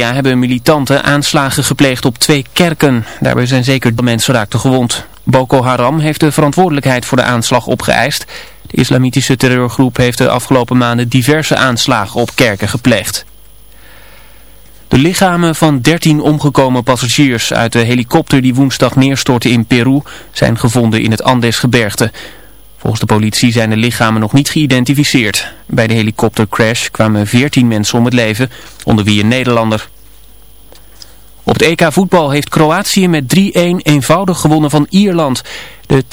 Ja, hebben militanten aanslagen gepleegd op twee kerken. Daarbij zijn zeker mensen raakten gewond. Boko Haram heeft de verantwoordelijkheid voor de aanslag opgeëist. De islamitische terreurgroep heeft de afgelopen maanden diverse aanslagen op kerken gepleegd. De lichamen van 13 omgekomen passagiers uit de helikopter die woensdag neerstortte in Peru zijn gevonden in het Andesgebergte. Volgens de politie zijn de lichamen nog niet geïdentificeerd. Bij de helikoptercrash kwamen 14 mensen om het leven, onder wie een Nederlander. Op het EK voetbal heeft Kroatië met 3-1 eenvoudig gewonnen van Ierland. De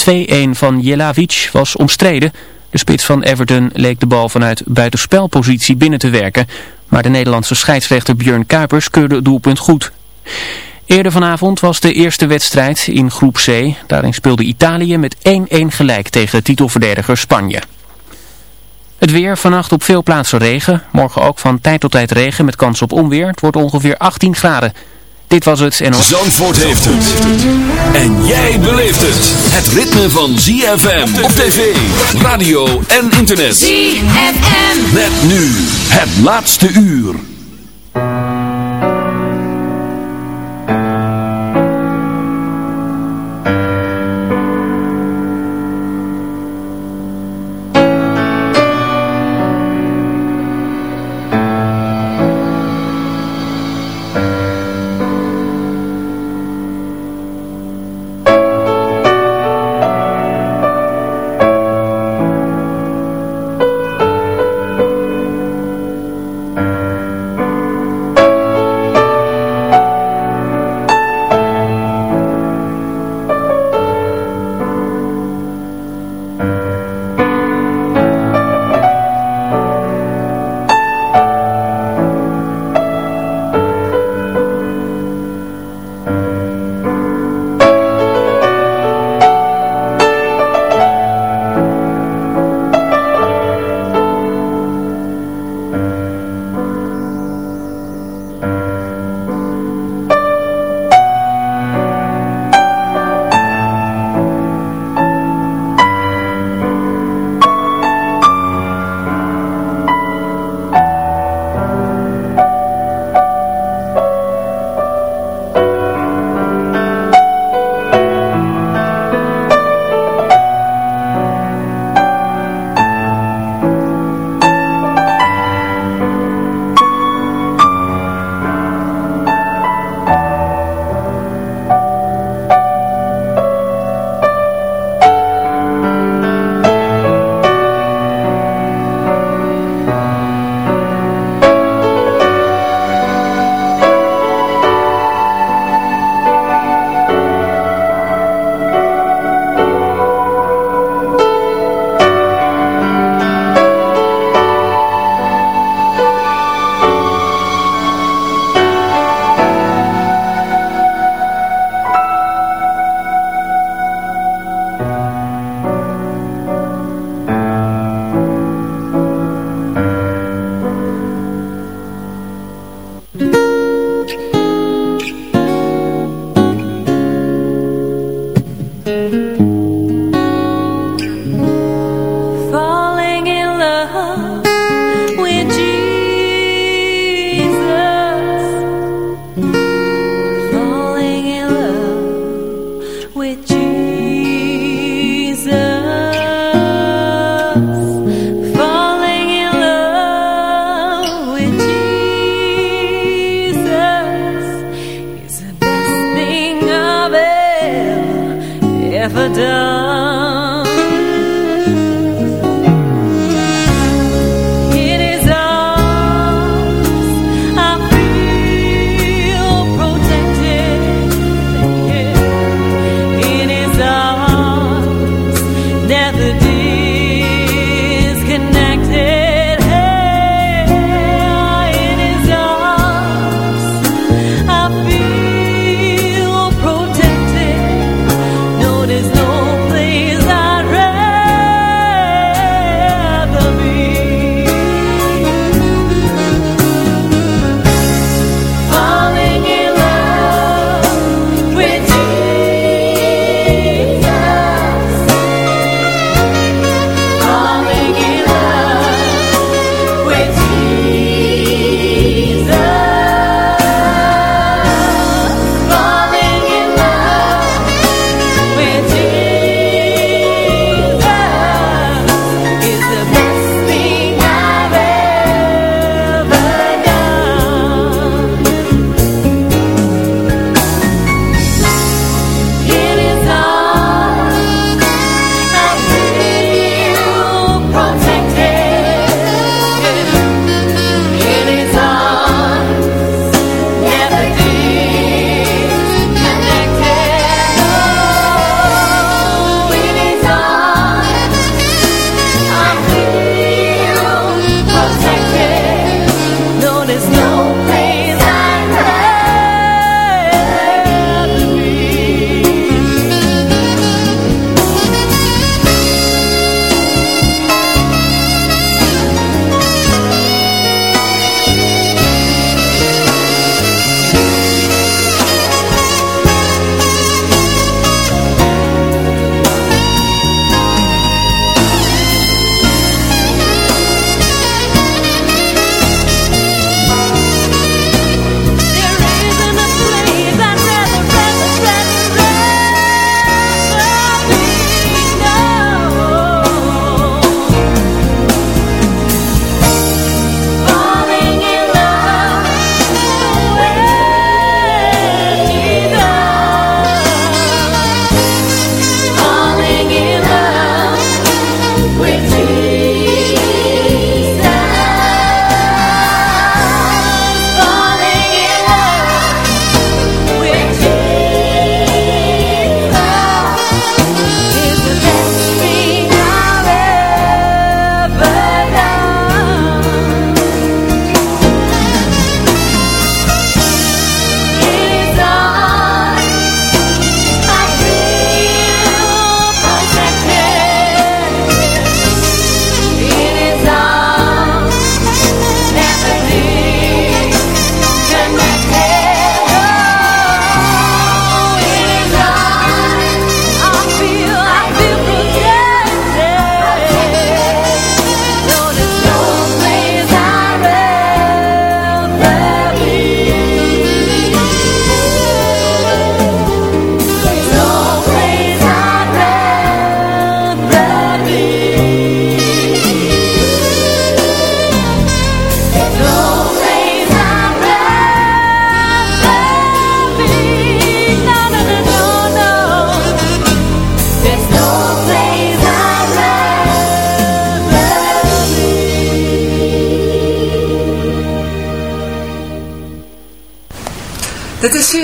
2-1 van Jelavic was omstreden. De spits van Everton leek de bal vanuit buitenspelpositie binnen te werken. Maar de Nederlandse scheidsrechter Björn Kuipers keurde het doelpunt goed. Eerder vanavond was de eerste wedstrijd in groep C. Daarin speelde Italië met 1-1 gelijk tegen titelverdediger Spanje. Het weer, vannacht op veel plaatsen regen. Morgen ook van tijd tot tijd regen met kans op onweer. Het wordt ongeveer 18 graden. Dit was het en... Zandvoort heeft het. En jij beleeft het. Het ritme van ZFM op tv, radio en internet. ZFM. Met nu het laatste uur.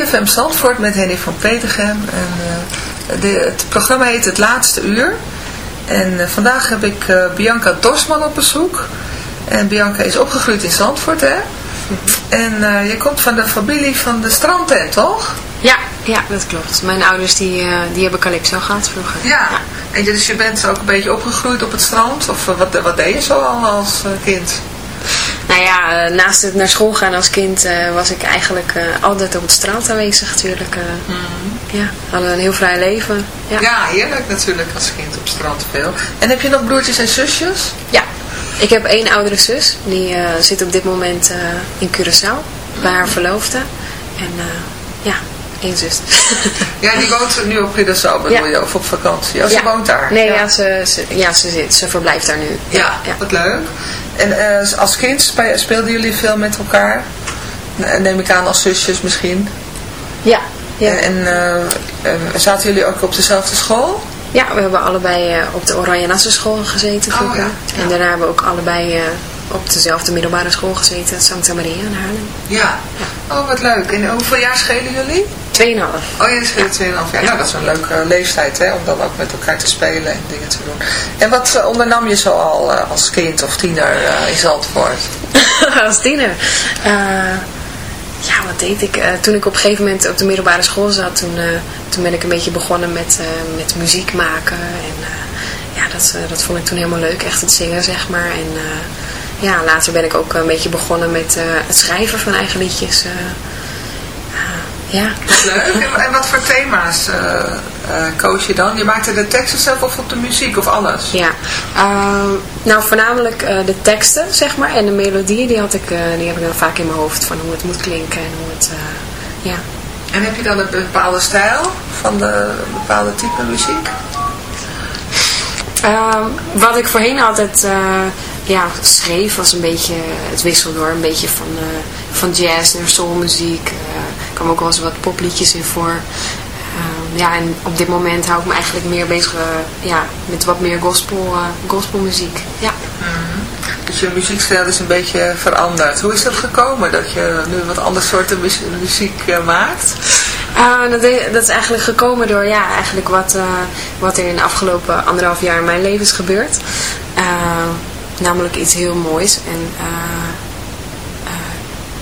CFM Zandvoort met Henny van Petergem. En, uh, de, het programma heet Het Laatste Uur. En uh, vandaag heb ik uh, Bianca Dorsman op bezoek. En Bianca is opgegroeid in Zandvoort, hè? En je komt van de familie van de strandtent, toch? Ja, ja, dat klopt. Mijn ouders die, die hebben Calypso gehad vroeger. Ja, ja. en dus je bent ook een beetje opgegroeid op het strand? Of wat, wat deed je zo al als kind? Nou ja, eh, naast het naar school gaan als kind uh, was ik eigenlijk uh, altijd op het strand aanwezig natuurlijk. Mm. Ja, hadden een heel vrij leven. Ja. ja, heerlijk natuurlijk als kind op het strand veel. En heb je nog broertjes en zusjes? Ja, ik heb één oudere zus. Die zit op dit moment in Curaçao bij haar verloofde. En ja, één zus. ja, die woont nu op Curaçao bedoel ja. je, of op vakantie? Oh, ze woont daar? Nee, ja, ze, ze, ja, ze, zit, ze verblijft daar nu. Ja, ja. wat leuk. En uh, als kind speelden jullie veel met elkaar? Neem ik aan als zusjes misschien? Ja. ja. En uh, zaten jullie ook op dezelfde school? Ja, we hebben allebei op de Oranje Nassau school gezeten vroeger. Oh, ja. En daarna hebben we ook allebei op dezelfde middelbare school gezeten, Santa Maria in Haarlem. Ja. Oh, wat leuk. En hoeveel jaar schelen jullie? Tweeënhalf. Oh, jullie schelen tweeënhalf jaar. Ja. Nou, dat is een leuke leeftijd, hè, om dan ook met elkaar te spelen en dingen te doen. En wat uh, ondernam je zo al uh, als kind of tiener uh, in Zandvoort? als tiener? ja, wat deed ik? toen ik op een gegeven moment op de middelbare school zat, toen, toen ben ik een beetje begonnen met, met muziek maken. En ja, dat, dat vond ik toen helemaal leuk, echt het zingen, zeg maar. En ja, later ben ik ook een beetje begonnen met uh, het schrijven van eigen liedjes. Uh, ja. Leuk. En wat voor thema's uh, koos je dan? Je maakte de teksten zelf of op de muziek of alles? Ja, nou voornamelijk de teksten zeg maar en de melodieën die, had ik, die heb ik dan vaak in mijn hoofd van hoe het moet klinken en hoe het, ja. En heb je dan een bepaalde stijl van de bepaalde type muziek? Ehm, wat ik voorheen altijd ja, schreef was een beetje, het wisselde door, een beetje van, uh, van jazz naar soulmuziek. Uh, er kwam ook wel eens wat popliedjes in voor. Uh, ja, en op dit moment hou ik me eigenlijk meer bezig ja, met wat meer gospel, gospelmuziek. Ja. Mm Dus je muziekstijl is een beetje veranderd. Hoe is dat gekomen dat je nu wat andere soorten muziek maakt? dat, dat, is eigenlijk gekomen door ja, eigenlijk wat, wat er in de afgelopen anderhalf jaar in mijn leven is gebeurd namelijk iets heel moois. En uh,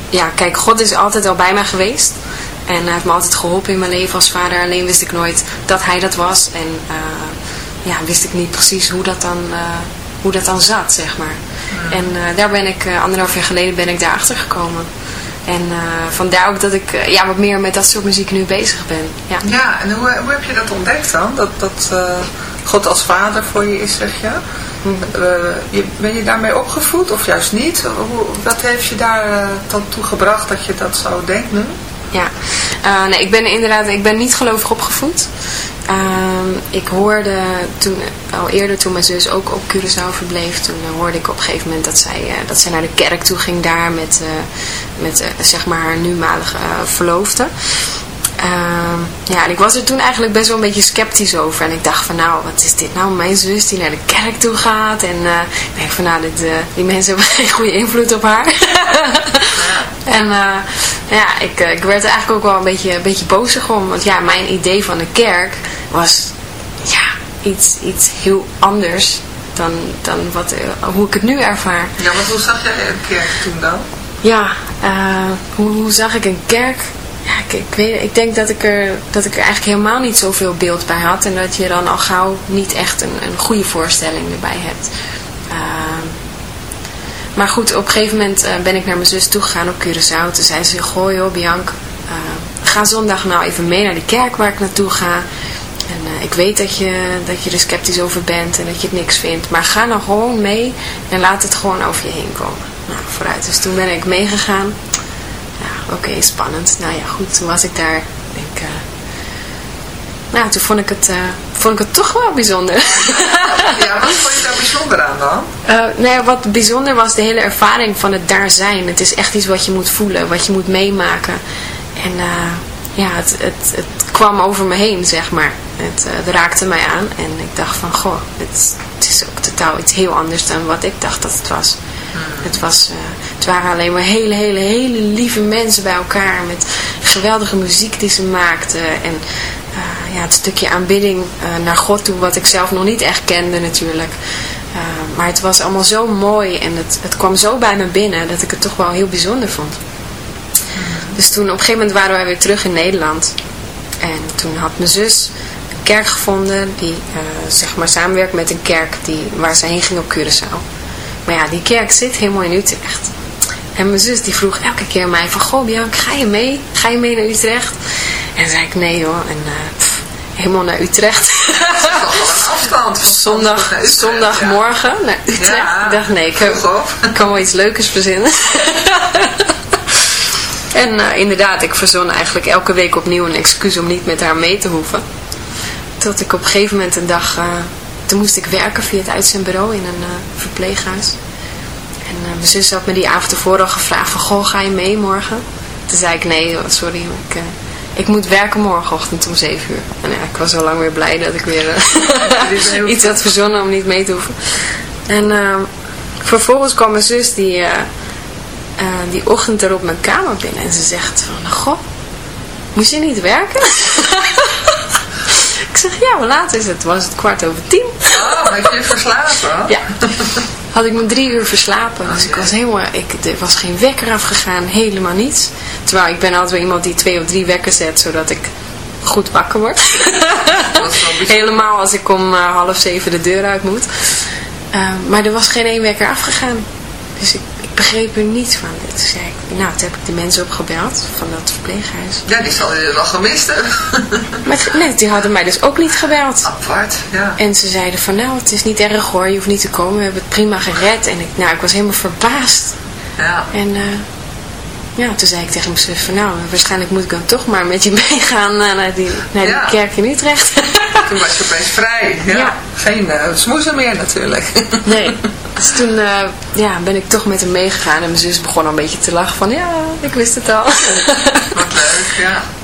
ja, kijk, God is altijd al bij mij geweest. En hij heeft me altijd geholpen in mijn leven als vader. Alleen wist ik nooit dat hij dat was. En uh, ja, wist ik niet precies hoe dat dan, hoe dat dan zat, zeg maar. En daar ben ik, anderhalf jaar geleden ben ik daarachter gekomen. En uh, vandaar ook dat ik uh, ja, wat meer met dat soort muziek nu bezig ben. Ja, ja en hoe, hoe heb je dat ontdekt dan? Dat, dat uh, God als vader voor je is, zeg je? Uh, ben je daarmee opgevoed of juist niet? Wat heeft je daar dan toe gebracht dat je dat zo denkt nu? Ja, uh, nee, ik ben inderdaad, ik ben niet gelovig opgevoed. Ehm, ik hoorde toen, al eerder toen mijn zus ook op Curaçao verbleef, toen hoorde ik op een gegeven moment dat zij, dat zij naar de kerk toe ging daar met, met zeg maar haar numalige verloofde. Uh, ja, en ik was er toen eigenlijk best wel een beetje sceptisch over. En ik dacht van nou, wat is dit nou? Mijn zus die naar de kerk toe gaat. En uh, ik denk van nou, dit, uh, die mensen hebben geen goede invloed op haar. en uh, ja, ik, ik werd er eigenlijk ook wel een beetje, een beetje bozig om. Want ja, mijn idee van de kerk was ja, iets, iets heel anders dan, dan wat, hoe ik het nu ervaar. Ja, maar hoe zag jij een kerk toen dan? Ja, hoe, hoe zag ik een kerk? Ja, ik, weet, ik denk dat ik, er, dat ik er eigenlijk helemaal niet zoveel beeld bij had. En dat je dan al gauw niet echt een, een goede voorstelling erbij hebt. Uh, maar goed, op een gegeven moment uh, ben ik naar mijn zus toegegaan op Curaçao. Toen zei ze, goh joh Bianca, uh, ga zondag nou even mee naar de kerk waar ik naartoe ga. En uh, ik weet dat je, dat je er sceptisch over bent en dat je het niks vindt. Maar ga nou gewoon mee en laat het gewoon over je heen komen. Nou, vooruit. Dus toen ben ik meegegaan oké, spannend. Nou ja, goed, toen was ik daar. Uh, nou, toen vond ik, het, uh, vond ik het toch wel bijzonder. ja, wat vond je daar bijzonder aan dan? Uh, nou ja, wat bijzonder was de hele ervaring van het daar zijn. Het is echt iets wat je moet voelen, wat je moet meemaken. En ja, het, het, het kwam over me heen, zeg maar. Het, het, raakte mij aan en ik dacht van, goh, het, het is ook totaal iets heel anders dan wat ik dacht dat het was. Het, was, het waren alleen maar hele, hele, hele lieve mensen bij elkaar. Met geweldige muziek die ze maakte. En ja, het stukje aanbidding naar God toe, wat ik zelf nog niet echt kende natuurlijk. maar het was allemaal zo mooi en het, het kwam zo bij me binnen dat ik het toch wel heel bijzonder vond. Dus toen op een gegeven moment waren wij weer terug in Nederland. En toen had mijn zus een kerk gevonden die zeg maar samenwerkt met een kerk die, waar ze heen ging op Curaçao. Maar ja, die kerk zit helemaal in Utrecht. En mijn zus die vroeg elke keer mij van, goh Bianca, ga je mee? Ga je mee naar Utrecht? En dan zei ik, nee hoor. En uh, helemaal naar Utrecht. afstand. Zondag, zondagmorgen ja. naar Utrecht. ik dacht, nee, ik, heb, ik kan wel iets leukers verzinnen. en uh, inderdaad, ik verzon eigenlijk elke week opnieuw een excuus om niet met haar mee te hoeven. Tot ik op een gegeven moment een dag... Uh, toen moest ik werken via het uitzendbureau in een verpleeghuis. En uh, mijn zus had me die avond ervoor al gevraagd van, goh, ga je mee morgen? Toen zei ik, nee, sorry, ik, uh, ik moet werken morgenochtend om 7 uur. En ja, ik was al lang weer blij dat ik weer uh, iets had verzonnen om niet mee te hoeven. En vervolgens kwam mijn zus die, die ochtend er op mijn kamer binnen en ze zegt van, goh, moest je niet werken? ik zeg, ja, hoe laat is het? Was het kwart over tien? Oh, heb je verslapen? ja had ik me drie uur verslapen. Dus ik was helemaal, ik, er was geen wekker afgegaan, helemaal niets. Terwijl ik ben altijd wel iemand die twee of drie wekken zet, zodat ik goed wakker word. helemaal als ik om uh, half zeven de deur uit moet. Uh, maar er was geen één wekker afgegaan. Dus ik begreep er niets van. Toen zei ik, nou, toen heb ik de mensen opgebeld van dat verpleeghuis. Ja, die zal je wel gemist hebben. maar nee, die hadden mij dus ook niet gebeld. Apart, ja. En ze zeiden van, nou, het is niet erg hoor, je hoeft niet te komen, we hebben het prima gered. En ik, nou, ik was helemaal verbaasd. Ja. En uh, ja, toen zei ik tegen mijn zus van, nou, waarschijnlijk moet ik dan toch maar met je meegaan uh, naar die, naar die kerk in Utrecht. toen was je opeens vrij. Ja. ja. Geen uh, smoezen meer natuurlijk. nee. Dus toen uh, ja, ben ik toch met hem meegegaan en mijn zus begon al een beetje te lachen van ja, ik wist het al. Wat leuk, ja.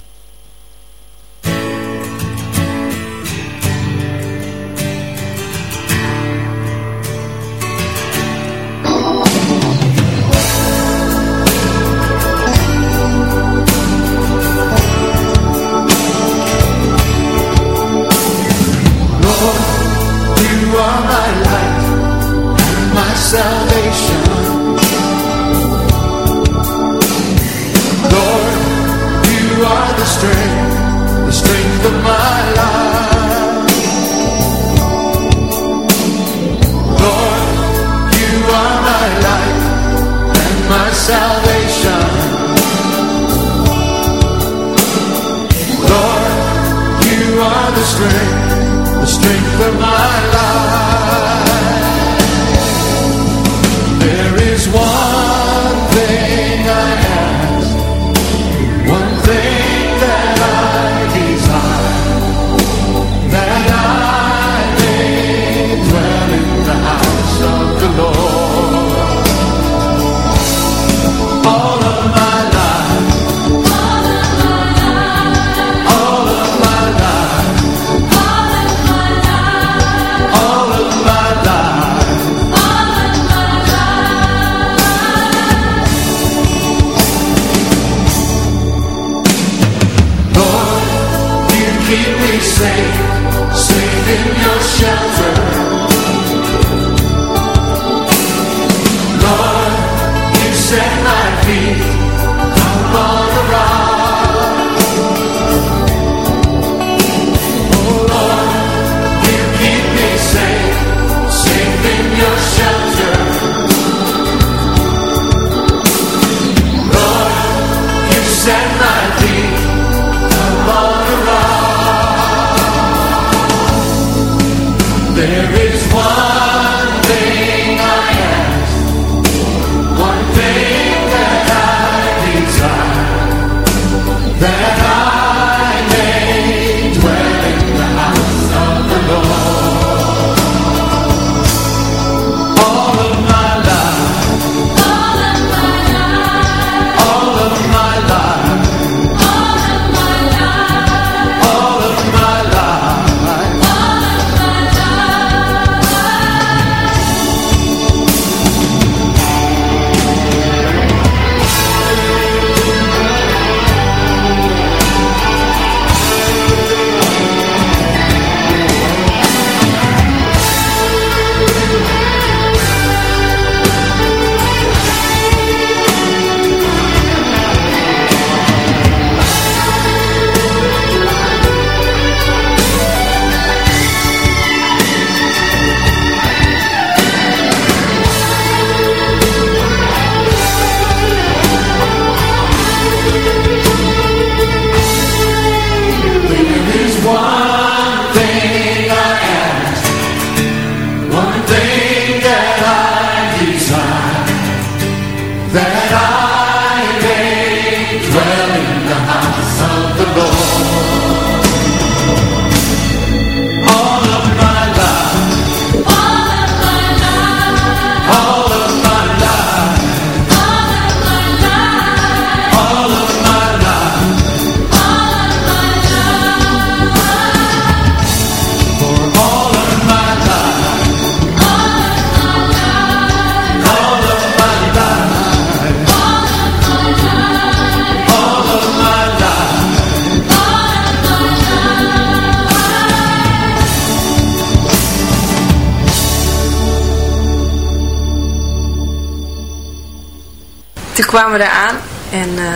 Kwamen we eraan en uh,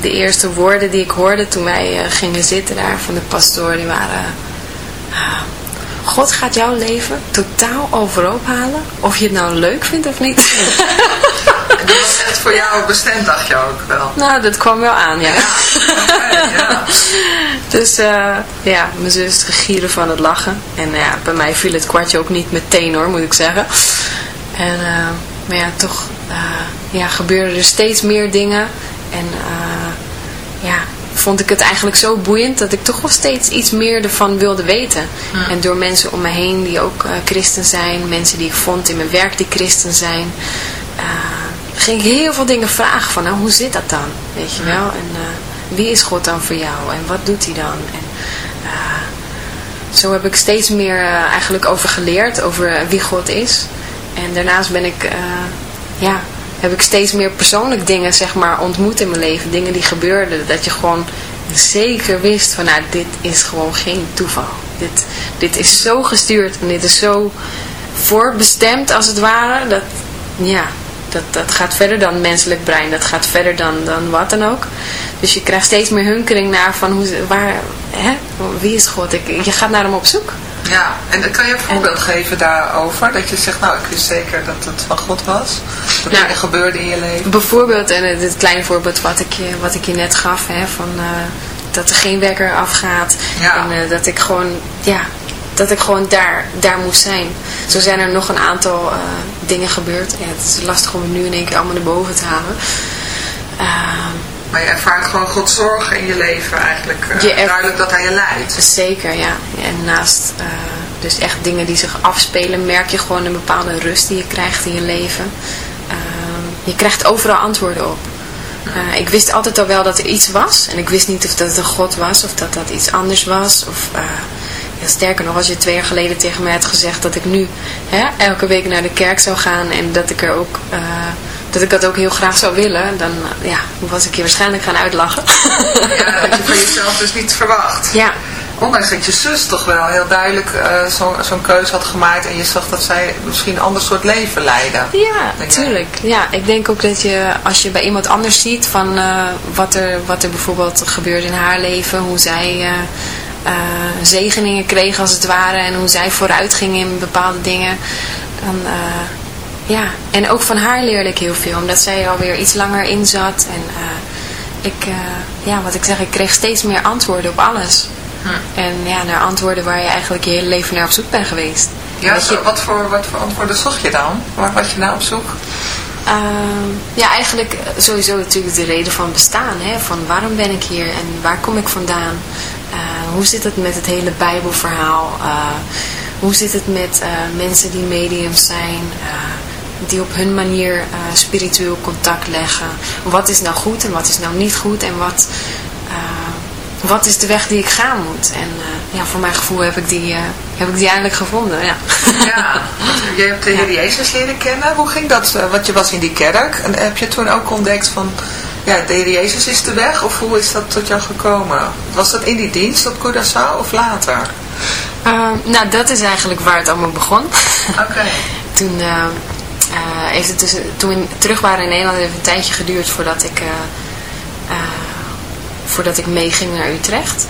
de eerste woorden die ik hoorde toen wij uh, gingen zitten daar van de pastoor, die waren... Uh, God gaat jouw leven totaal overhoop halen, of je het nou leuk vindt of niet. En dat was echt voor jou bestemd, dacht je ook wel? Nou, dat kwam wel aan, ja. ja. ja. dus ja, mijn zus gieren van het lachen. En ja, bij mij viel het kwartje ook niet meteen hoor, moet ik zeggen. En, maar ja, toch ja, gebeurden er steeds meer dingen. En uh, ja, vond ik het eigenlijk zo boeiend dat ik toch wel steeds iets meer ervan wilde weten. En door mensen om me heen die ook uh, christen zijn, mensen die ik vond in mijn werk die christen zijn, uh, ging ik heel veel dingen vragen van, nou hoe zit dat dan? Weet je wel? En wie is God dan voor jou? En wat doet hij dan? En zo heb ik steeds meer eigenlijk over geleerd, over wie God is. En daarnaast ben ik, ja, heb ik steeds meer persoonlijk dingen zeg maar ontmoet in mijn leven. Dingen die gebeurden. Dat je gewoon zeker wist van nou dit is gewoon geen toeval. Dit, dit is zo gestuurd en dit is zo voorbestemd als het ware. Dat, ja, dat, dat gaat verder dan menselijk brein. Dat gaat verder dan, dan wat dan ook. Dus je krijgt steeds meer hunkering naar van hoe, waar, hè, wie is God? Ik, je gaat naar hem op zoek. Ja, en kan je een voorbeeld geven daarover? Dat je zegt, nou ik wist zeker dat het van God was. Dat nou, er gebeurde in je leven. Bijvoorbeeld, en dit kleine voorbeeld wat ik je, wat ik je net gaf, hè, van, uh, dat er geen wekker afgaat. Ja. En uh, dat ik gewoon, ja, dat ik gewoon daar, daar moest zijn. Zo zijn er nog een aantal uh, dingen gebeurd. Ja, het is lastig om het nu in één keer allemaal naar boven te halen. Maar je ervaart gewoon God zorgen in je leven eigenlijk. Uh, duidelijk dat hij je leidt. Zeker, ja. En naast uh, dus echt dingen die zich afspelen, merk je gewoon een bepaalde rust die je krijgt in je leven. Uh, je krijgt overal antwoorden op. Ik wist altijd al wel dat er iets was. En ik wist niet of dat een God was of dat dat iets anders was. Of, ja, sterker nog, als je twee jaar geleden tegen mij had gezegd dat ik nu hè, elke week naar de kerk zou gaan. En dat ik er ook dat ik dat ook heel graag zou willen, dan ja, was ik je waarschijnlijk gaan uitlachen. Ja, dat je van jezelf dus niet verwacht. Ja. Ondanks dat je zus toch wel heel duidelijk uh, zo'n zo keuze had gemaakt en je zag dat zij misschien een ander soort leven leiden. Ja, natuurlijk. Ja, ik denk ook dat je, als je bij iemand anders ziet van uh, wat, er, wat er bijvoorbeeld gebeurde in haar leven, hoe zij uh, zegeningen kreeg als het ware en hoe zij vooruit ging in bepaalde dingen, dan ja, en ook van haar leerde ik heel veel, omdat zij alweer iets langer in zat. En uh, ik, uh, ja, wat ik zeg, ik kreeg steeds meer antwoorden op alles. Hm. En ja, naar antwoorden waar je eigenlijk je hele leven naar op zoek bent geweest. Ja, je... wat, voor, wat voor antwoorden zocht je dan? Waar was je naar op zoek? Uh, ja, eigenlijk eh, sowieso natuurlijk de reden van bestaan. Hè? Van waarom ben ik hier en waar kom ik vandaan? hoe zit het met het hele bijbelverhaal? hoe zit het met mensen die mediums zijn? Die op hun manier uh, spiritueel contact leggen. Wat is nou goed en wat is nou niet goed en wat, uh, wat is de weg die ik gaan moet. En uh, ja, voor mijn gevoel heb ik die, heb ik die eindelijk gevonden. Ja, ja je hebt de Heer Jezus leren kennen. Hoe ging dat? Want je was in die kerk en heb je toen ook ontdekt van... Ja, de Heer Jezus is de weg of hoe is dat tot jou gekomen? Was dat in die dienst op Curaçao of later? nou, dat is eigenlijk waar het allemaal begon. Oké. toen uh, heeft het dus, toen we terug waren in Nederland, heeft het een tijdje geduurd voordat ik, uh, uh, voordat ik meeging naar Utrecht.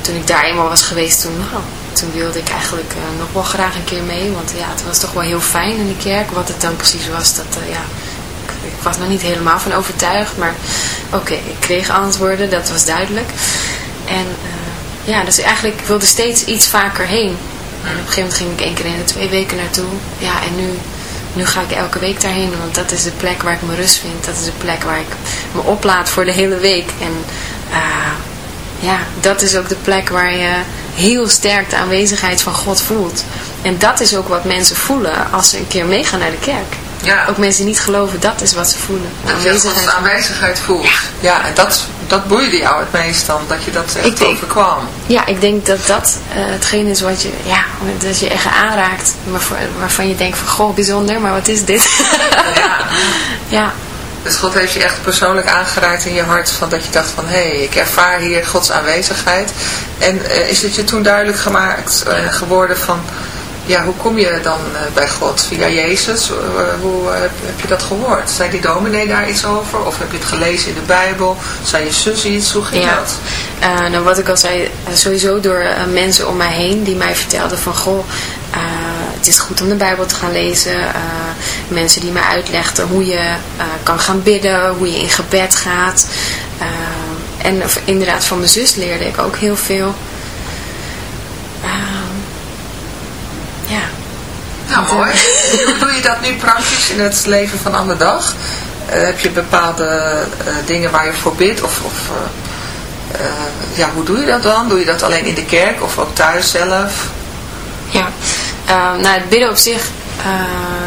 toen ik daar eenmaal was geweest, toen, nou, toen wilde ik eigenlijk nog wel graag een keer mee. Want ja, het was toch wel heel fijn in de kerk. Wat het dan precies was, dat ja, ik, ik, was nog niet helemaal van overtuigd. Maar oké, ik kreeg antwoorden, dat was duidelijk. En ja, dus eigenlijk ik wilde steeds iets vaker heen. En op een gegeven moment ging ik één keer in de twee weken naartoe. Ja, en nu nu ga ik elke week daarheen, want dat is de plek waar ik me rust vind. Dat is de plek waar ik me oplaad voor de hele week. En uh, ja, dat is ook de plek waar je heel sterk de aanwezigheid van God voelt. En dat is ook wat mensen voelen als ze een keer meegaan naar de kerk. Ja. Ook mensen die niet geloven, dat is wat ze voelen. aanwezigheid. Dat je aanwezigheid voelt. Ja, ja en dat, dat boeide jou het meest dan, dat je dat echt ik denk, overkwam. Ja, ik denk dat dat uh, hetgeen is wat je, ja, dat je echt aanraakt. Waarvan, waarvan je denkt van, goh, bijzonder, maar wat is dit? ja. ja. Dus God heeft je echt persoonlijk aangeraakt in je hart, van dat je dacht van, hé, hey, ik ervaar hier Gods aanwezigheid. En uh, is het je toen duidelijk gemaakt uh, geworden van ja, hoe kom je dan eh, bij God? Via Jezus? Eh, hoe eh, heb, je dat gehoord? Zei die dominee daar iets over? Of heb je het gelezen in de Bijbel? Zei je zus iets? Hoe ging ja. dat? nou, wat ik al zei, sowieso door mensen om mij heen die mij vertelden van... Goh, het is goed om de Bijbel te gaan lezen. mensen die mij uitlegden hoe je kan gaan bidden, hoe je in gebed gaat. en inderdaad van mijn zus leerde ik ook heel veel. Hoe doe je dat nu praktisch in het leven van de dag? Uh, heb je bepaalde uh, dingen waar je voor bidt? Of, of uh, ja, hoe doe je dat dan? Doe je dat alleen in de kerk of ook thuis zelf? Ja, nou het bidden op zich,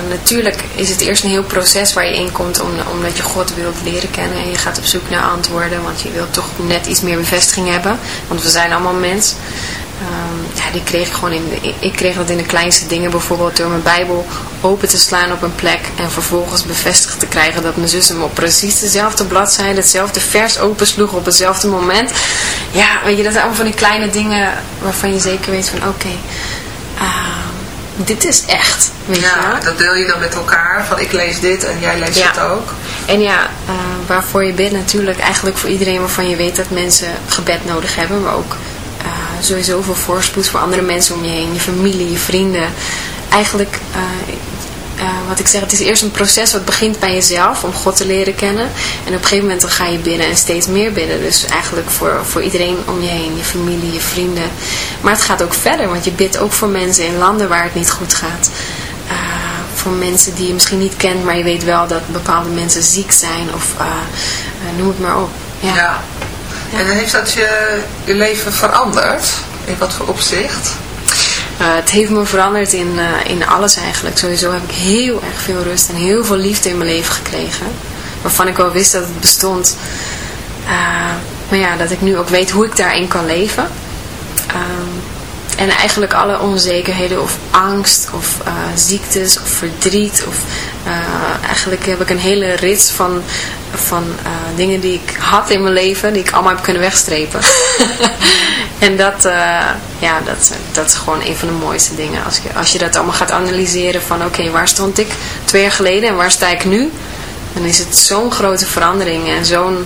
natuurlijk is het eerst een heel proces waar je in komt om, omdat je God wilt leren kennen. En je gaat op zoek naar antwoorden, want je wilt toch net iets meer bevestiging hebben. Want we zijn allemaal mens. Um, ja, die kreeg ik gewoon in ik kreeg dat in de kleinste dingen, bijvoorbeeld door mijn Bijbel open te slaan op een plek en vervolgens bevestigd te krijgen dat mijn zus hem op precies dezelfde bladzijde, hetzelfde vers opensloeg op hetzelfde moment. Ja, weet je, dat zijn allemaal van die kleine dingen waarvan je zeker weet van oké, ehm, dit is echt. Weet ja, dat deel je dan met elkaar, van ik lees dit en jij leest het ook. En ja, uh, waarvoor je bidt natuurlijk eigenlijk voor iedereen waarvan je weet dat mensen gebed nodig hebben, maar ook sowieso veel voorspoed voor andere mensen om je heen. Je familie, je vrienden. Eigenlijk, uh, wat ik zeg, het is eerst een proces wat begint bij jezelf om God te leren kennen. En op een gegeven moment dan ga je binnen en steeds meer binnen. Dus eigenlijk voor, voor iedereen om je heen. Je familie, je vrienden. Maar het gaat ook verder, want je bidt ook voor mensen in landen waar het niet goed gaat. Uh, voor mensen die je misschien niet kent, maar je weet wel dat bepaalde mensen ziek zijn. Of noem het maar op. ja. En heeft dat je, je leven veranderd? In wat voor opzicht? Uh, het heeft me veranderd in, uh, in alles eigenlijk. Sowieso heb ik heel erg veel rust en heel veel liefde in mijn leven gekregen. Waarvan ik wel wist dat het bestond. Uh, maar ja, dat ik nu ook weet hoe ik daarin kan leven. Um, en eigenlijk alle onzekerheden of angst of ziektes of verdriet. Of, eigenlijk heb ik een hele rits van, van uh, dingen die ik had in mijn leven. Die ik allemaal heb kunnen wegstrepen. en dat, ja, dat, dat is gewoon een van de mooiste dingen. Als je, als je dat allemaal gaat analyseren van oké, waar stond ik twee jaar geleden en waar sta ik nu? Dan is het zo'n grote verandering en zo'n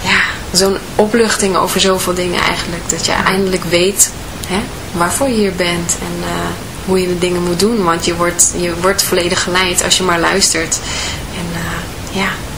ja, zo'n opluchting over zoveel dingen eigenlijk. Dat je eindelijk weet hè, waarvoor je hier bent en uh, hoe je de dingen moet doen. Want je wordt, je wordt volledig geleid als je maar luistert. En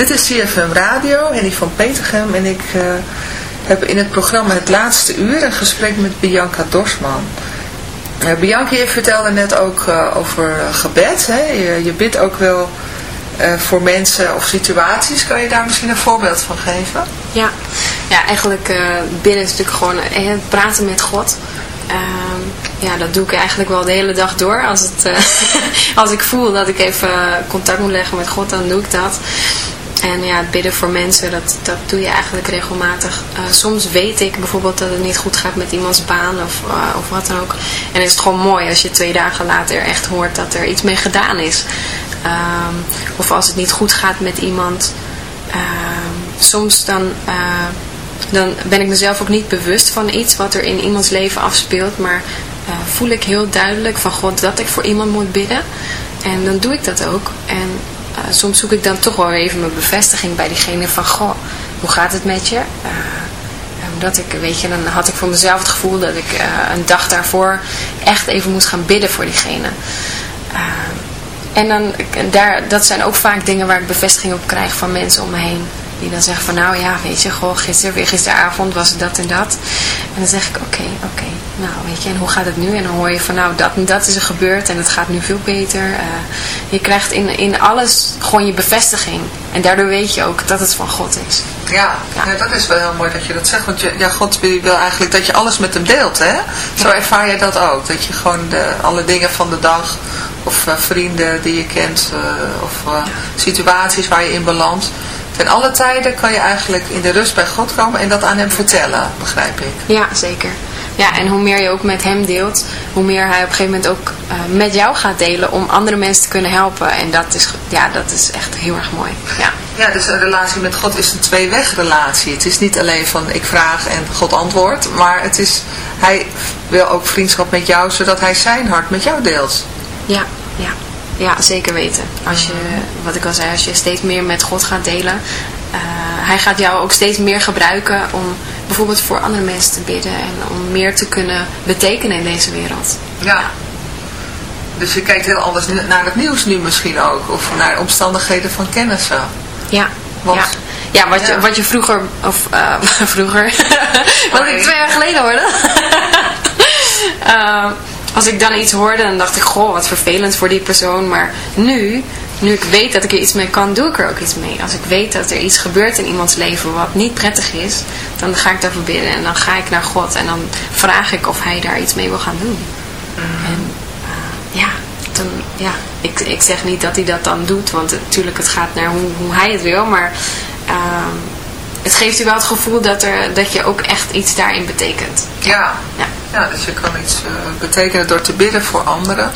uh, ja... CFM Radio, Henny van Petergem en ik uh, heb in het programma Het Laatste Uur een gesprek met Bianca Dorsman. Uh, Bianca, je vertelde net ook uh, over gebed. Hè? Je, je bidt ook wel voor mensen of situaties. Kan je daar misschien een voorbeeld van geven? Ja, ja eigenlijk bidden is natuurlijk gewoon praten met God. Ehm, ja, dat doe ik eigenlijk wel de hele dag door. Als, het, als ik voel dat ik even contact moet leggen met God, dan doe ik dat. En ja, bidden voor mensen, dat, dat doe je eigenlijk regelmatig. Uh, soms weet ik bijvoorbeeld dat het niet goed gaat met iemands baan of, uh, of wat dan ook. En is het gewoon mooi als je twee dagen later echt hoort dat er iets mee gedaan is. Um, of als het niet goed gaat met iemand. Um, soms dan, uh, dan ben ik mezelf ook niet bewust van iets wat er in iemands leven afspeelt. Maar voel ik heel duidelijk van God dat ik voor iemand moet bidden. En dan doe ik dat ook. En uh, soms zoek ik dan toch wel even mijn bevestiging bij diegene van, goh, hoe gaat het met je? Uh, omdat ik, weet je, dan had ik voor mezelf het gevoel dat ik een dag daarvoor echt even moest gaan bidden voor diegene. en dan, daar, dat zijn ook vaak dingen waar ik bevestiging op krijg van mensen om me heen. Die dan zeggen van, nou ja, weet je, goh, gisteren, weer gisteravond was het dat en dat. En dan zeg ik, oké, oké, nou weet je, en hoe gaat het nu? En dan hoor je van nou, dat en dat is er gebeurd en het gaat nu veel beter. Uh, je krijgt in, in alles gewoon je bevestiging. En daardoor weet je ook dat het van God is. Ja, ja. dat is wel heel mooi dat je dat zegt. Want je, ja, God wil eigenlijk dat je alles met hem deelt, hè? Zo ervaar je dat ook. Dat je gewoon de, alle dingen van de dag, of uh, vrienden die je kent, uh, of situaties waar je in belandt Ten alle tijden kan je eigenlijk in de rust bij God komen en dat aan hem vertellen, begrijp ik. Ja, zeker. Ja, en hoe meer je ook met hem deelt, hoe meer hij op een gegeven moment ook uh, met jou gaat delen om andere mensen te kunnen helpen. En dat is, ja, dat is echt heel erg mooi. Ja. ja, dus een relatie met God is een tweewegrelatie. Het is niet alleen van ik vraag en God antwoordt, maar het is, hij wil ook vriendschap met jou, zodat hij zijn hart met jou deelt. Ja, ja. Ja, zeker weten. Als je, wat ik al zei, als je steeds meer met God gaat delen, uh, hij gaat jou ook steeds meer gebruiken om bijvoorbeeld voor andere mensen te bidden en om meer te kunnen betekenen in deze wereld. Ja. Dus je kijkt heel anders naar het nieuws nu misschien ook, of naar omstandigheden van kennissen. Ja, Want, ja. Ja, wat, Je, wat je vroeger, of uh, vroeger, wat ik twee jaar geleden hoorde. uh, als ik dan iets hoorde, dan dacht ik, goh, wat vervelend voor die persoon. Maar nu, nu ik weet dat ik er iets mee kan, doe ik er ook iets mee. Als ik weet dat er iets gebeurt in iemands leven wat niet prettig is, dan ga ik daarvoor bidden. En dan ga ik naar God en dan vraag ik of hij daar iets mee wil gaan doen. Mhm. En uh, ja, dan, ja ik, ik zeg niet dat hij dat dan doet, want natuurlijk het gaat naar hoe, hoe hij het wil. Maar uh, het geeft je wel het gevoel dat, er, dat je ook echt iets daarin betekent. Ja, ja. Ja dus je kan iets uh, betekenen door te bidden voor anderen.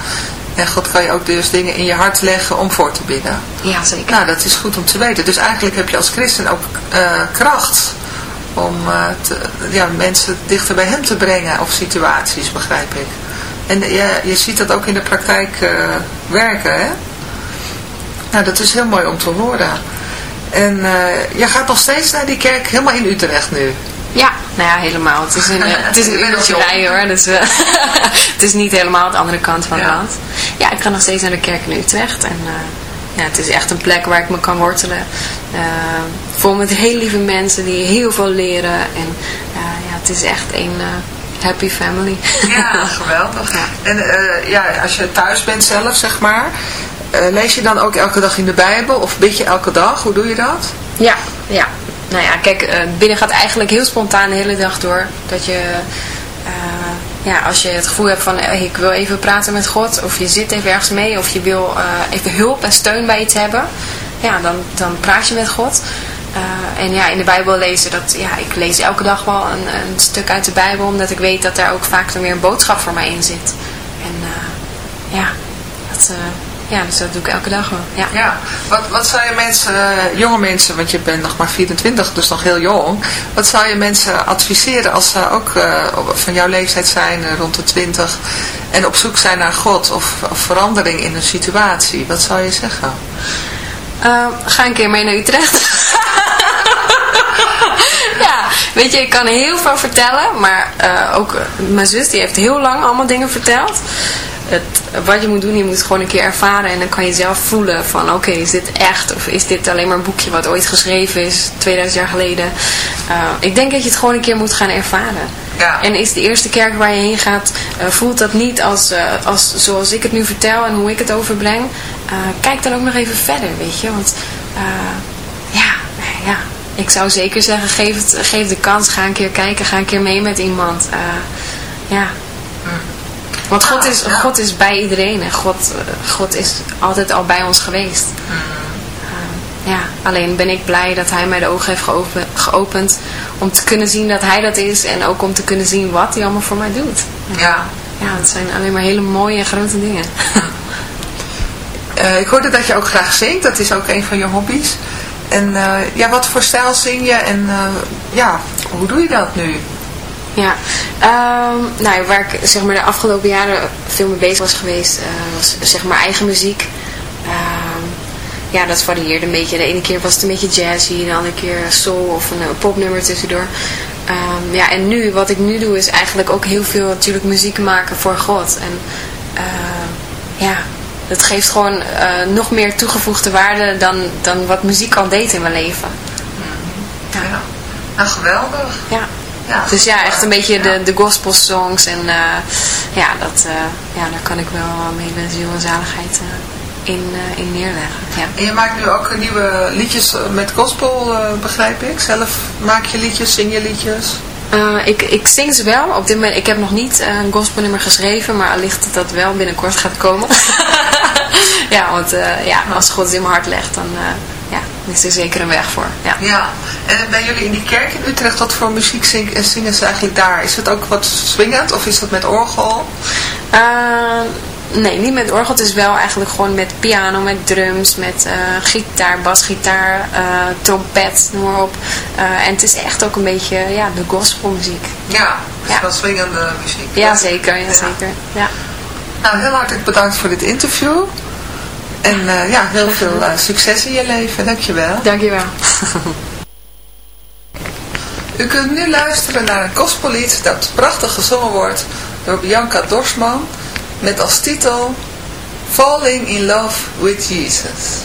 En God kan je ook dus dingen in je hart leggen om voor te bidden. Ja, zeker. Nou, dat is goed om te weten. Dus eigenlijk heb je als christen ook uh, kracht om uh, te, ja, mensen dichter bij hem te brengen of situaties, begrijp ik. En je, je ziet dat ook in de praktijk werken, hè? Nou, dat is heel mooi om te horen. En jij gaat nog steeds naar die kerk helemaal in Utrecht nu? Ja, nou ja, helemaal. Het is een, uh, het is een uurtje rijden hoor. Dus, uh, het is niet helemaal de andere kant van het land. Ja, ik ga nog steeds naar de kerk in Utrecht. En ja, het is echt een plek waar ik me kan wortelen. vol met heel lieve mensen die heel veel leren. En ja, het is echt een happy family. Ja, geweldig. Ja. En ja, als je thuis bent zelf, zeg maar, uh, lees je dan ook elke dag in de Bijbel of bid je elke dag? Hoe doe je dat? Ja, ja. Nou ja, kijk, uh, binnen gaat eigenlijk heel spontaan de hele dag door. Dat je, uh, ja, als je het gevoel hebt van ik wil even praten met God. Of je zit even ergens mee. Of je wil even hulp en steun bij iets hebben. Ja, dan, dan praat je met God. en ja, in de Bijbel lezen, dat, ja, ik lees elke dag wel een, een stuk uit de Bijbel. Omdat ik weet dat daar ook vaak dan weer een boodschap voor mij in zit. En ja, dat ja, dus dat doe ik elke dag wel. Ja. ja. Wat, wat zou je mensen, uh, jonge mensen, want je bent nog maar 24, dus nog heel jong. Wat zou je mensen adviseren als ze ook uh, van jouw leeftijd zijn, uh, rond de 20, en op zoek zijn naar God of, of verandering in hun situatie? Wat zou je zeggen? ga een keer mee naar Utrecht. ja, weet je, ik kan heel veel vertellen, maar ook mijn zus die heeft heel lang allemaal dingen verteld wat je moet doen, je moet het gewoon een keer ervaren en dan kan je zelf voelen van oké, is dit echt of is dit alleen maar een boekje wat ooit geschreven is, 2000 jaar geleden. Uh, ik denk dat je het gewoon een keer moet gaan ervaren. Ja. En is de eerste kerk waar je heen gaat, uh, voelt dat niet als, uh, als zoals ik het nu vertel en hoe ik het overbreng. kijk dan ook nog even verder, weet je, want ja, ja, ik zou zeker zeggen, geef, het, geef de kans, ga een keer kijken, ga een keer mee met iemand. ja, want God is, God is bij iedereen en God, God is altijd al bij ons geweest. Mm. Uh, ja, alleen ben ik blij dat hij mij de ogen heeft geopen, geopend om te kunnen zien dat hij dat is en ook om te kunnen zien wat hij allemaal voor mij doet. Ja. Ja, het zijn alleen maar hele mooie en grote dingen. uh, ik hoorde dat je ook graag zingt, dat is ook een van je hobby's. En uh, ja, wat voor stijl zing je en ja, hoe doe je dat nu? Ja, um, nou, waar ik zeg maar, de afgelopen jaren veel mee bezig was geweest, uh, was zeg maar eigen muziek. Um, ja, dat varieerde een beetje. De ene keer was het een beetje jazzy, de andere keer soul of een, een popnummer tussendoor. Um, ja, en nu, wat ik nu doe, is eigenlijk ook heel veel natuurlijk muziek maken voor God. En uh, ja, het geeft gewoon uh, nog meer toegevoegde waarde dan, dan wat muziek al deed in mijn leven. Ja, ja. nou geweldig. Ja. Ja, dus ja, echt een beetje de, de gospel songs. En eh, ja, dat, eh, ja, daar kan ik wel mijn ziel en zaligheid eh, in, in neerleggen. Ja. En je maakt nu ook nieuwe liedjes met gospel, begrijp ik. Zelf maak je liedjes, zing je liedjes. Ik, ik zing ze wel. Op dit moment, ik heb nog niet eh, een gospelnummer geschreven, maar allicht dat dat wel binnenkort gaat komen. ja, want ja, als God het in mijn hart legt, dan is er zeker een weg voor. Ja. Ja, en bij jullie in die kerk in Utrecht, wat voor muziek zing, eh, zingen ze eigenlijk daar? Is het ook wat swingend of is dat met orgel? Eh, nee, niet met orgel. Het is wel eigenlijk gewoon met piano, met drums, met eh, gitaar, basgitaar, eh, trompet, noem maar op. En het is echt ook een beetje ja, de gospelmuziek. Ja, dus Ja. wel swingende muziek. Ja, zeker. Ja, Ja. zeker. Ja. Nou, heel hartelijk bedankt voor dit interview. En eh, ja, heel veel eh, succes in je leven. Dankjewel. Dankjewel. U kunt nu luisteren naar een gospellied dat prachtig gezongen wordt door Bianca Dorsman met als titel Falling in Love with Jesus.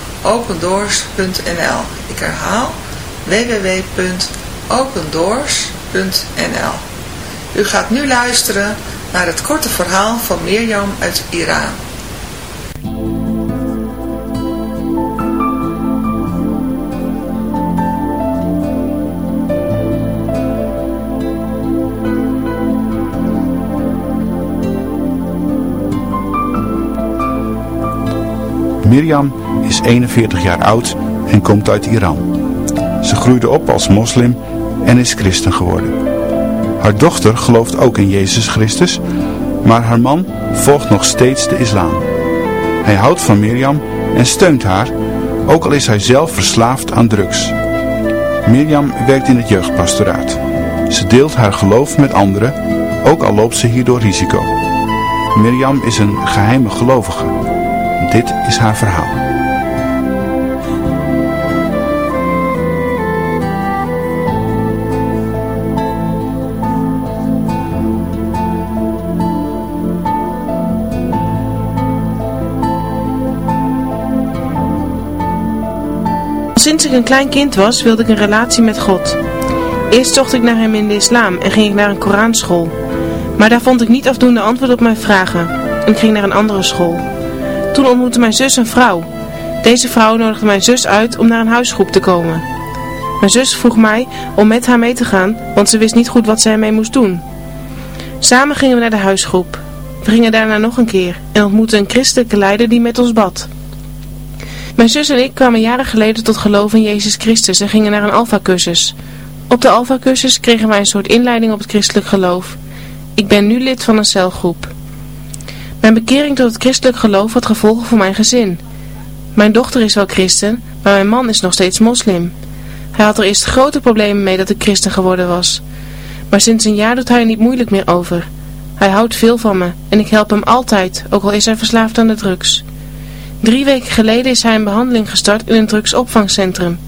Ik herhaal www.opendoors.nl U gaat nu luisteren naar het korte verhaal van Mirjam uit Iran. Mirjam is 41 jaar oud en komt uit Iran. Ze groeide op als moslim en is christen geworden. Haar dochter gelooft ook in Jezus Christus, maar haar man volgt nog steeds de islam. Hij houdt van Mirjam en steunt haar, ook al is hij zelf verslaafd aan drugs. Mirjam werkt in het jeugdpastoraat. Ze deelt haar geloof met anderen, ook al loopt ze hierdoor risico. Mirjam is een geheime gelovige. Dit is haar verhaal. Sinds ik een klein kind was, wilde ik een relatie met God. Eerst zocht ik naar hem in de islam en ging ik naar een Koranschool. Maar daar vond ik niet afdoende antwoord op mijn vragen. En ik ging naar een andere school. Toen ontmoette mijn zus een vrouw. Deze vrouw nodigde mijn zus uit om naar een huisgroep te komen. Mijn zus vroeg mij om met haar mee te gaan, want ze wist niet goed wat ze ermee moest doen. Samen gingen we naar de huisgroep. We gingen daarna nog een keer en ontmoetten een christelijke leider die met ons bad. Mijn zus en ik kwamen jaren geleden tot geloof in Jezus Christus en gingen naar een alfa-cursus. Op de alfa-cursus kregen wij een soort inleiding op het christelijk geloof. Ik ben nu lid van een celgroep. Mijn bekering tot het christelijk geloof had gevolgen voor mijn gezin. Mijn dochter is wel christen, maar mijn man is nog steeds moslim. Hij had er eerst grote problemen mee dat ik christen geworden was. Maar sinds een jaar doet hij er niet moeilijk meer over. Hij houdt veel van me en ik help hem altijd, ook al is hij verslaafd aan de drugs. Drie weken geleden is hij een behandeling gestart in een drugsopvangcentrum.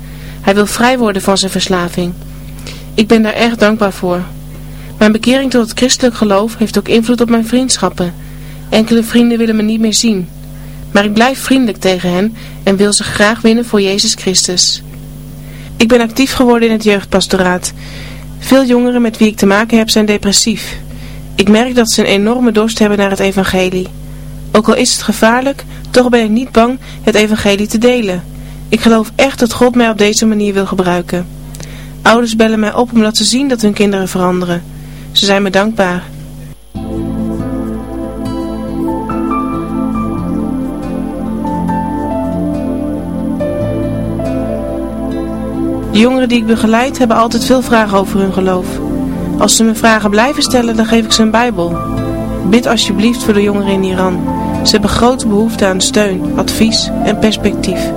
Hij wil vrij worden van zijn verslaving. Ik ben daar erg dankbaar voor. Mijn bekering tot het christelijk geloof heeft ook invloed op mijn vriendschappen. Enkele vrienden willen me niet meer zien. Maar ik blijf vriendelijk tegen hen en wil ze graag winnen voor Jezus Christus. Ik ben actief geworden in het jeugdpastoraat. Veel jongeren met wie ik te maken heb zijn depressief. Ik merk dat ze een enorme dorst hebben naar het evangelie. Ook al is het gevaarlijk, toch ben ik niet bang het evangelie te delen. Ik geloof echt dat God mij op deze manier wil gebruiken. Ouders bellen mij op omdat ze zien dat hun kinderen veranderen. Ze zijn me dankbaar. De jongeren die ik begeleid hebben altijd veel vragen over hun geloof. Als ze me vragen blijven stellen, dan geef ik ze een bijbel. Bid alsjeblieft voor de jongeren in Iran. Ze hebben grote behoefte aan steun, advies en perspectief.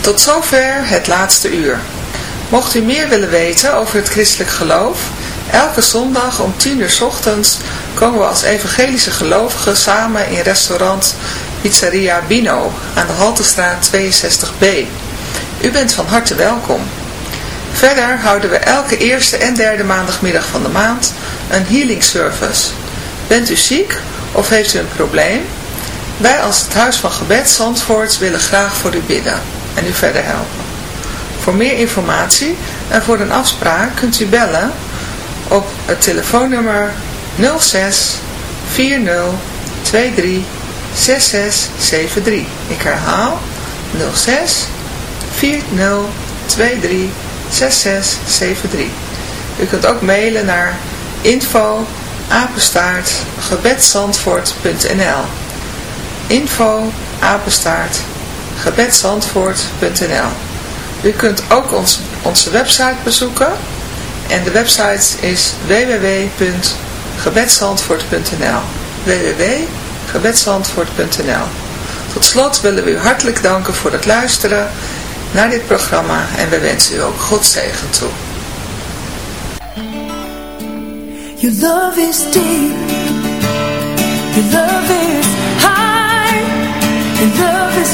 Tot zover het laatste uur. Mocht u meer willen weten over het christelijk geloof, elke zondag om 10 uur s ochtends komen we als evangelische gelovigen samen in restaurant Pizzeria Bino aan de Haltestraat 62b. U bent van harte welkom. Verder houden we elke eerste en derde maandagmiddag van de maand een healing service. Bent u ziek of heeft u een probleem? Wij als het Huis van Gebed Zandvoort willen graag voor u bidden en u verder helpen. Voor meer informatie en voor een afspraak kunt u bellen op het telefoonnummer 06 40 23 6673. Ik herhaal 06 40 23 6673. U kunt ook mailen naar info apenstaart gebedsandvoort.nl info apenstaart gebedsandvoort.nl U kunt ook ons, onze website bezoeken en de website is www.gebedsandvoort.nl www.gebedsandvoort.nl Tot slot willen we u hartelijk danken voor het luisteren naar dit programma en we wensen u ook God zegen toe. Your love is deep. Your love is high. Your love is.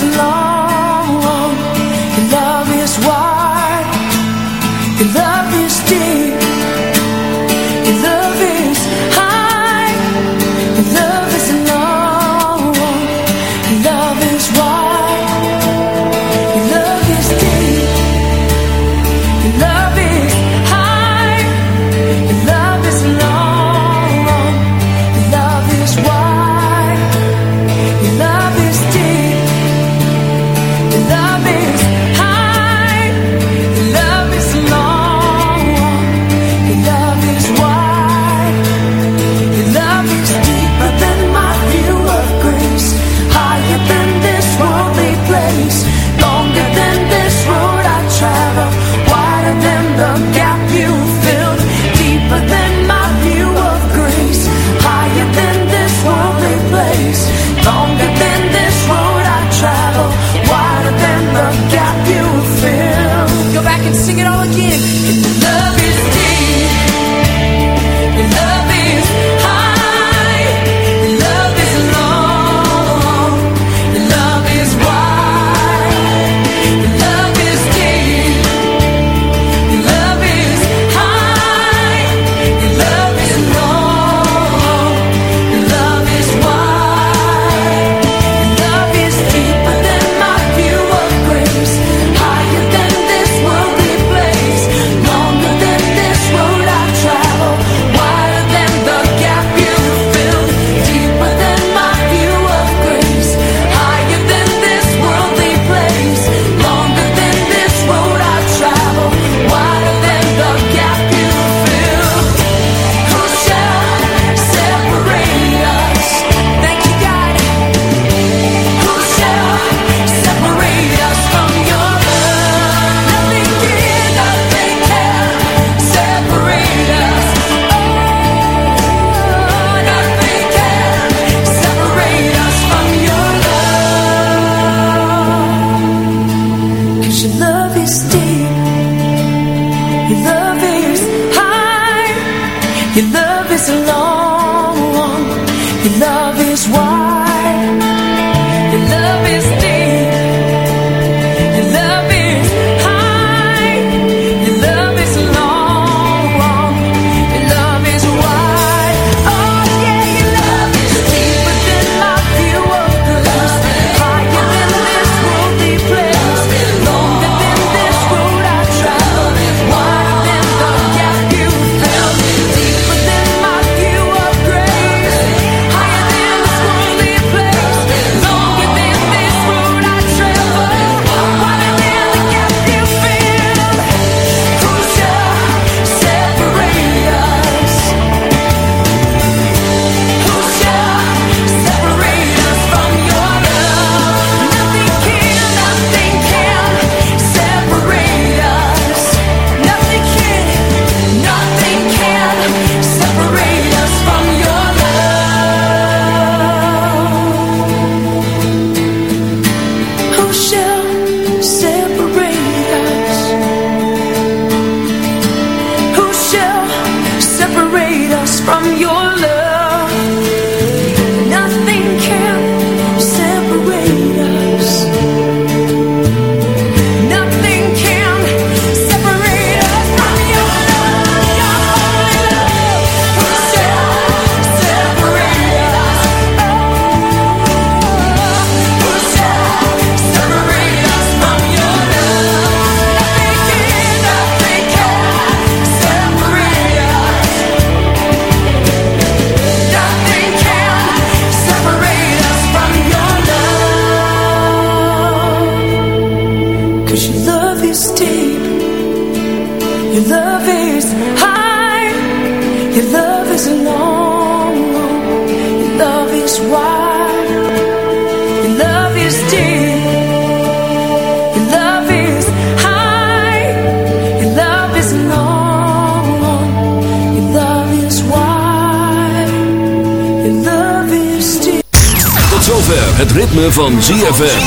Ritme van ZFM.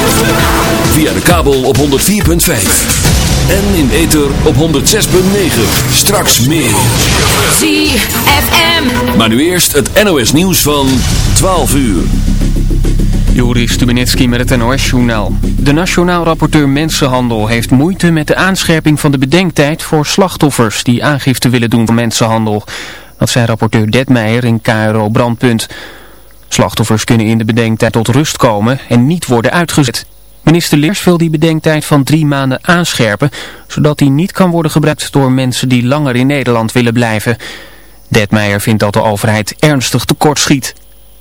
Via de kabel op 104.5. En in ether op 106.9. Straks meer. ZFM. Maar nu eerst het NOS nieuws van 12 uur. Joris Stubenitski met het NOS-journaal. De Nationaal Rapporteur Mensenhandel heeft moeite met de aanscherping van de bedenktijd voor slachtoffers die aangifte willen doen van mensenhandel. Dat zei rapporteur Detmeijer in KRO Brandpunt. Slachtoffers kunnen in de bedenktijd tot rust komen en niet worden uitgezet. Minister Leers wil die bedenktijd van drie maanden aanscherpen, zodat die niet kan worden gebruikt door mensen die langer in Nederland willen blijven. Detmeijer vindt dat de overheid ernstig tekortschiet.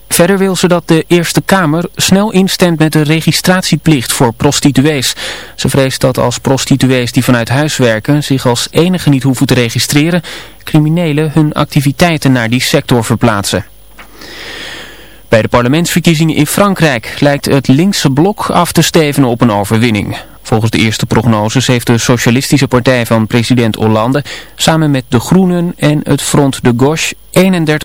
Verder wil ze dat de Eerste Kamer snel instemt met de registratieplicht voor prostituees. Ze vreest dat als prostituees die vanuit huis werken zich als enige niet hoeven te registreren, criminelen hun activiteiten naar die sector verplaatsen. Bij de parlementsverkiezingen in Frankrijk lijkt het linkse blok af te stevenen op een overwinning. Volgens de eerste prognoses heeft de socialistische partij van president Hollande samen met de Groenen en het Front de Gauche 31